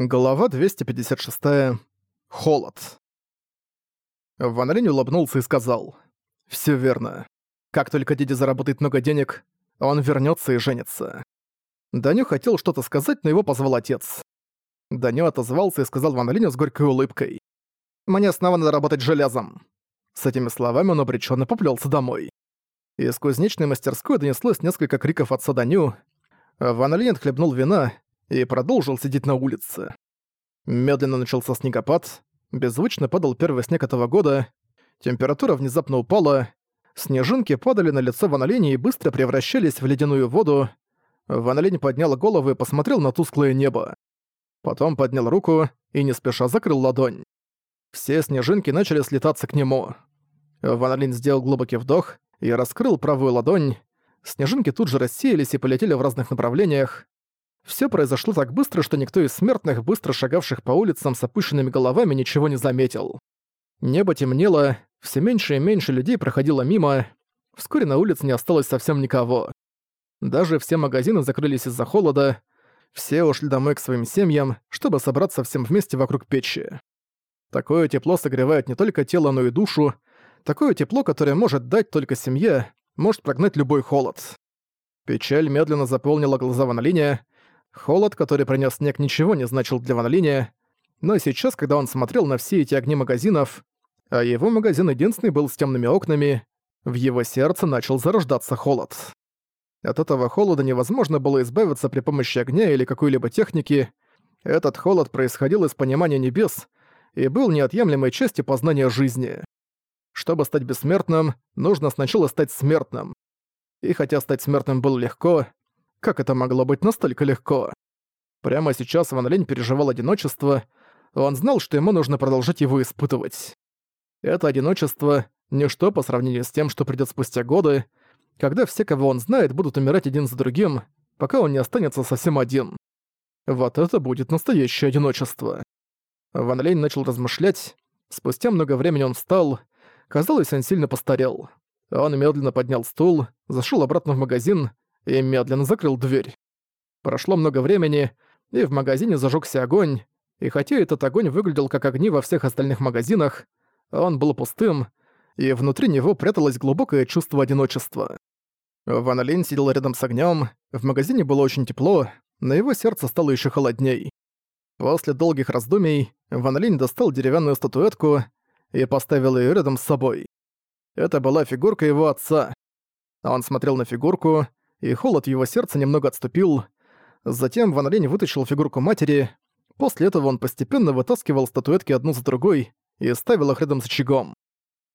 Глава 256. Холод. Ван Линь улыбнулся и сказал. «Всё верно. Как только Диди заработает много денег, он вернётся и женится». Даню хотел что-то сказать, но его позвал отец. Даню отозвался и сказал Ван Линю с горькой улыбкой. «Мне снова надо работать железом». С этими словами он обречённо поплёлся домой. Из кузнечной мастерской донеслось несколько криков отца Даню. Ван Линь отхлебнул вина и продолжил сидеть на улице. Медленно начался снегопад, беззвучно падал первый снег этого года, температура внезапно упала, снежинки падали на лицо Ван и быстро превращались в ледяную воду. Ван поднял голову и посмотрел на тусклое небо. Потом поднял руку и не спеша закрыл ладонь. Все снежинки начали слетаться к нему. Ван сделал глубокий вдох и раскрыл правую ладонь. Снежинки тут же рассеялись и полетели в разных направлениях. Все произошло так быстро, что никто из смертных, быстро шагавших по улицам с опущенными головами, ничего не заметил. Небо темнело, все меньше и меньше людей проходило мимо. Вскоре на улице не осталось совсем никого. Даже все магазины закрылись из-за холода. Все ушли домой к своим семьям, чтобы собраться всем вместе вокруг печи. Такое тепло согревает не только тело, но и душу. Такое тепло, которое может дать только семья, может прогнать любой холод. Печаль медленно заполнила глаза Ван Линя, Холод, который принес снег, ничего не значил для Ван Линя, но сейчас, когда он смотрел на все эти огни магазинов, а его магазин единственный был с темными окнами, в его сердце начал зарождаться холод. От этого холода невозможно было избавиться при помощи огня или какой-либо техники. Этот холод происходил из понимания небес и был неотъемлемой частью познания жизни. Чтобы стать бессмертным, нужно сначала стать смертным. И хотя стать смертным было легко, как это могло быть настолько легко? Прямо сейчас Ван Лень переживал одиночество, он знал, что ему нужно продолжать его испытывать. Это одиночество — ничто по сравнению с тем, что придёт спустя годы, когда все, кого он знает, будут умирать один за другим, пока он не останется совсем один. Вот это будет настоящее одиночество. Ван Лень начал размышлять. Спустя много времени он встал. Казалось, он сильно постарел. Он медленно поднял стул, зашёл обратно в магазин и медленно закрыл дверь. Прошло много времени, и в магазине зажегся огонь, и хотя этот огонь выглядел как огни во всех остальных магазинах, он был пустым, и внутри него пряталось глубокое чувство одиночества. Ван Линь сидел рядом с огнем, в магазине было очень тепло, но его сердце стало еще холодней. После долгих раздумий Ван Линь достал деревянную статуэтку и поставил ее рядом с собой. Это была фигурка его отца. Он смотрел на фигурку, и холод его сердца немного отступил. Затем Ван Линь вытащил фигурку матери. После этого он постепенно вытаскивал статуэтки одну за другой и ставил их рядом с очагом.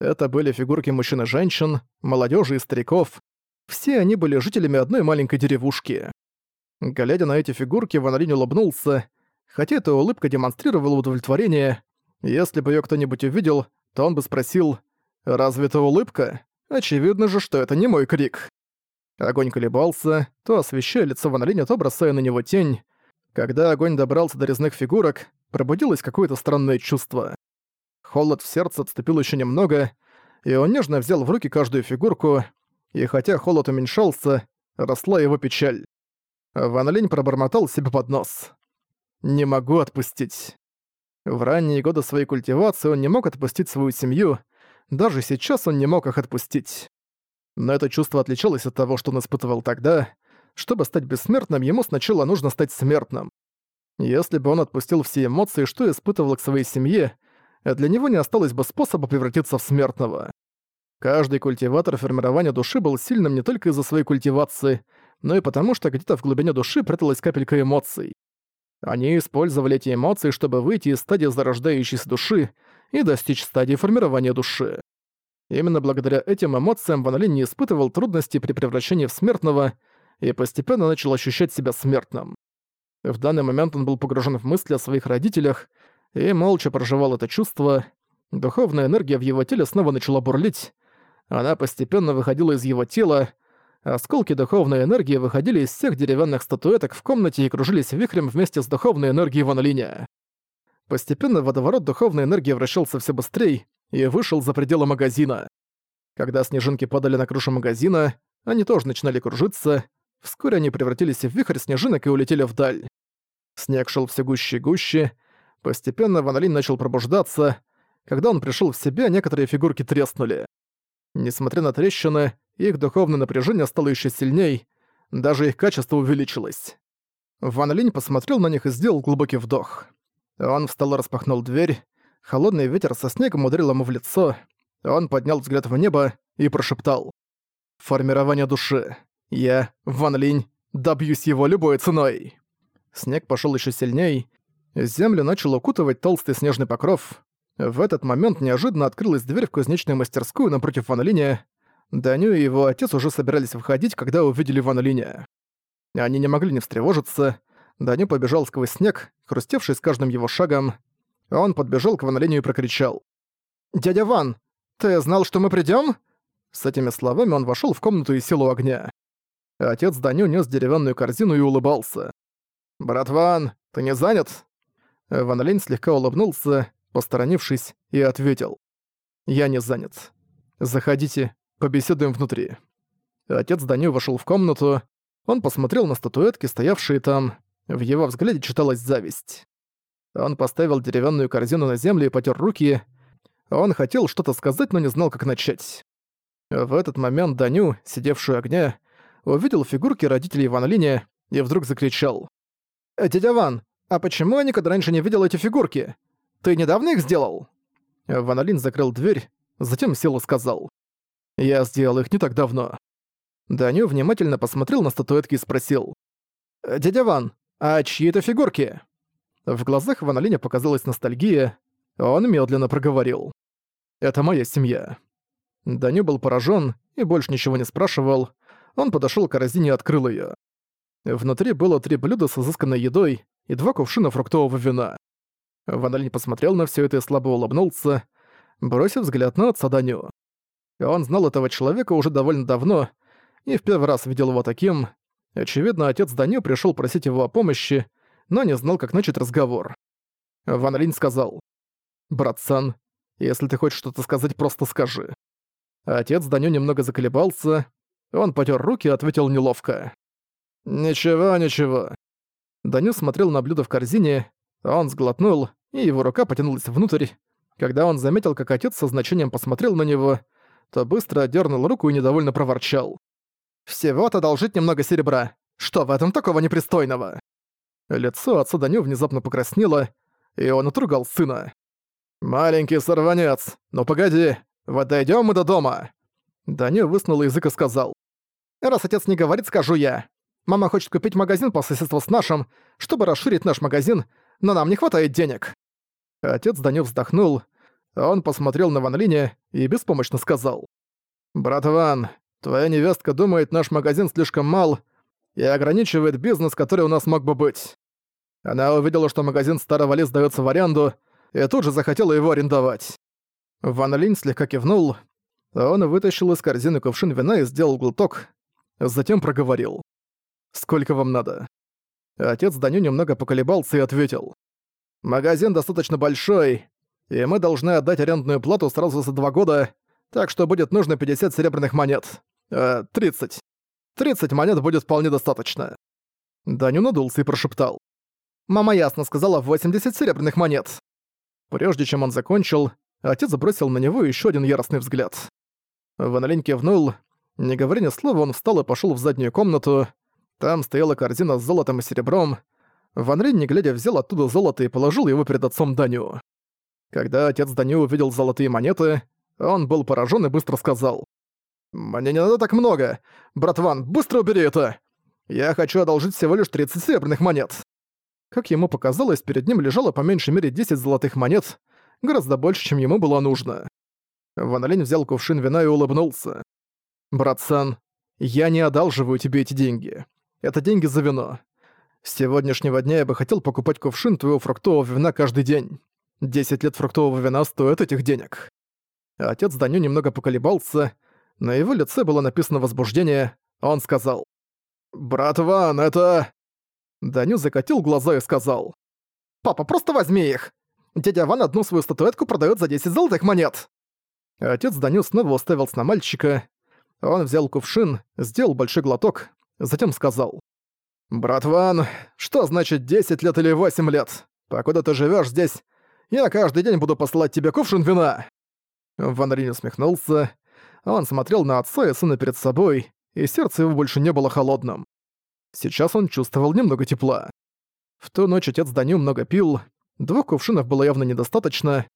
Это были фигурки мужчин и женщин, молодежи и стариков. Все они были жителями одной маленькой деревушки. Глядя на эти фигурки, Ван Линь улыбнулся, хотя эта улыбка демонстрировала удовлетворение. Если бы её кто-нибудь увидел, то он бы спросил «Разве это улыбка? Очевидно же, что это не мой крик». Огонь колебался, то освещая лицо Ван Линя, то бросая на него тень. Когда огонь добрался до резных фигурок, пробудилось какое-то странное чувство. Холод в сердце отступил еще немного, и он нежно взял в руки каждую фигурку, и хотя холод уменьшался, росла его печаль. Ван пробормотал себе под нос. «Не могу отпустить». В ранние годы своей культивации он не мог отпустить свою семью, даже сейчас он не мог их отпустить. Но это чувство отличалось от того, что он испытывал тогда. Чтобы стать бессмертным, ему сначала нужно стать смертным. Если бы он отпустил все эмоции, что испытывал к своей семье, для него не осталось бы способа превратиться в смертного. Каждый культиватор формирования души был сильным не только из-за своей культивации, но и потому, что где-то в глубине души пряталась капелька эмоций. Они использовали эти эмоции, чтобы выйти из стадии зарождающейся души и достичь стадии формирования души. Именно благодаря этим эмоциям Ван Линь не испытывал трудностей при превращении в смертного и постепенно начал ощущать себя смертным. В данный момент он был погружен в мысли о своих родителях и молча проживал это чувство. Духовная энергия в его теле снова начала бурлить. Она постепенно выходила из его тела, осколки духовной энергии выходили из всех деревянных статуэток в комнате и кружились вихрем вместе с духовной энергией Ван Линя. Постепенно водоворот духовной энергии вращался все быстрее, и вышел за пределы магазина. Когда снежинки падали на крышу магазина, они тоже начинали кружиться, вскоре они превратились в вихрь снежинок и улетели вдаль. Снег шел все гуще и гуще. Постепенно Ван Линь начал пробуждаться. Когда он пришел в себя, некоторые фигурки треснули. Несмотря на трещины, их духовное напряжение стало еще сильней, даже их качество увеличилось. Ван Линь посмотрел на них и сделал глубокий вдох. Он встал и распахнул дверь. Холодный ветер со снегом ударил ему в лицо. Он поднял взгляд в небо и прошептал. «Формирование души. Я, Ван Линь, добьюсь его любой ценой!» Снег пошел еще сильней. Землю начал укутывать толстый снежный покров. В этот момент неожиданно открылась дверь в кузнечную мастерскую напротив Ван Линя. Даню и его отец уже собирались входить, когда увидели Ван Линя. Они не могли не встревожиться. Даню побежал сквозь снег, хрустевший с каждым его шагом. Он подбежал к Ван Линю и прокричал. «Дядя Ван, ты знал, что мы придём?» С этими словами он вошёл в комнату и сел у огня. Отец Даню нес деревянную корзину и улыбался. «Брат Ван, ты не занят?» Ван слегка улыбнулся, посторонившись, и ответил. «Я не занят. Заходите, побеседуем внутри». Отец Даню вошёл в комнату, он посмотрел на статуэтки, стоявшие там, в его взгляде читалась зависть. Он поставил деревянную корзину на землю и потер руки. Он хотел что-то сказать, но не знал, как начать. В этот момент Даню, сидевший у огня, увидел фигурки родителей Ван Линя и вдруг закричал. «Дядя Ван, а почему я никогда раньше не видел эти фигурки? Ты недавно их сделал?» Ван Линь закрыл дверь, затем сел и сказал. «Я сделал их не так давно». Даню внимательно посмотрел на статуэтки и спросил. «Дядя Ван, а чьи это фигурки?» В глазах Ван Линя показалась ностальгия, он медленно проговорил. «Это моя семья». Даню был поражен и больше ничего не спрашивал. Он подошел к корзине и открыл ее. Внутри было три блюда с изысканной едой и два кувшина фруктового вина. Ван Линь посмотрел на все это и слабо улыбнулся, бросив взгляд на отца Даню. Он знал этого человека уже довольно давно, и в первый раз видел его таким. Очевидно, отец Даню пришел просить его о помощи, но не знал, как начать разговор. Ван Линь сказал, «Брат Сан, если ты хочешь что-то сказать, просто скажи». Отец Даню немного заколебался, он потер руки и ответил неловко. «Ничего, ничего». Даню смотрел на блюдо в корзине, он сглотнул, и его рука потянулась внутрь. Когда он заметил, как отец со значением посмотрел на него, то быстро дернул руку и недовольно проворчал. Всего-то должить немного серебра. Что в этом такого непристойного?» Лицо отца Даню внезапно покраснело, и он отругал сына. «Маленький сорванец, ну погоди, вот дойдём мы до дома!» Даню высунул язык и сказал. «Раз отец не говорит, скажу я. Мама хочет купить магазин по соседству с нашим, чтобы расширить наш магазин, но нам не хватает денег». Отец Даню вздохнул, он посмотрел на Ван Линя и беспомощно сказал. «Брат Ван, Твоя невестка думает, наш магазин слишком мал и ограничивает бизнес, который у нас мог бы быть. Она увидела, что магазин Старого Ли сдаётся в аренду, и тут же захотела его арендовать. Ван Линь слегка кивнул. Он вытащил из корзины кувшин вина и сделал глоток, затем проговорил. «Сколько вам надо?» Отец Даню немного поколебался и ответил. «Магазин достаточно большой, и мы должны отдать арендную плату сразу за два года, так что будет нужно 50 серебряных монет. Э, 30. 30 монет будет вполне достаточно. Даню надулся и прошептал. «Мама ясно сказала 80 серебряных монет». Прежде чем он закончил, отец бросил на него еще один яростный взгляд. Ван кивнул. Не говоря ни слова, он встал и пошел в заднюю комнату. Там стояла корзина с золотом и серебром. Ван Линь, не глядя, взял оттуда золото и положил его перед отцом Даню. Когда отец Даню увидел золотые монеты, он был поражен и быстро сказал. «Мне не надо так много! Братван, быстро убери это! Я хочу одолжить всего лишь 30 серебряных монет!» Как ему показалось, перед ним лежало по меньшей мере 10 золотых монет, гораздо больше, чем ему было нужно. Ван Линь взял кувшин вина и улыбнулся. «Братсан, я не одалживаю тебе эти деньги. Это деньги за вино. С сегодняшнего дня я бы хотел покупать кувшин твоего фруктового вина каждый день. 10 лет фруктового вина стоят этих денег». Отец Даню немного поколебался, на его лице было написано возбуждение, он сказал. «Брат Ван, это...» Даню закатил глаза и сказал. «Папа, просто возьми их! Дядя Ван одну свою статуэтку продает за 10 золотых монет!» Отец Даню снова уставился на мальчика. Он взял кувшин, сделал большой глоток, затем сказал. «Брат Ван, что значит 10 лет или 8 лет? Покуда ты живешь здесь, я каждый день буду посылать тебе кувшин вина!» Ван Ринь усмехнулся. Он смотрел на отца и сына перед собой, и сердце его больше не было холодным. Сейчас он чувствовал немного тепла. В ту ночь отец Даню много пил, двух кувшинов было явно недостаточно.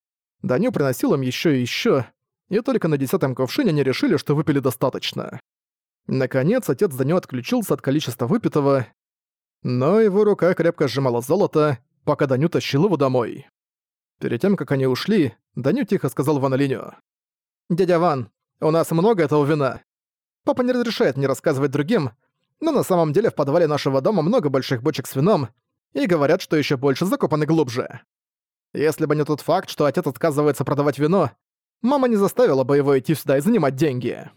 Даню приносил им еще и еще, и только на десятом кувшине они решили, что выпили достаточно. Наконец, отец Даню отключился от количества выпитого, но его рука крепко сжимала золото, пока Даню тащил его домой. Перед тем, как они ушли, Даню тихо сказал Ван Линю. «Дядя Ван, у нас много этого вина. Папа не разрешает мне рассказывать другим, но на самом деле в подвале нашего дома много больших бочек с вином, и говорят, что еще больше закопаны глубже. Если бы не тот факт, что отец отказывается продавать вино, мама не заставила бы его идти сюда и занимать деньги.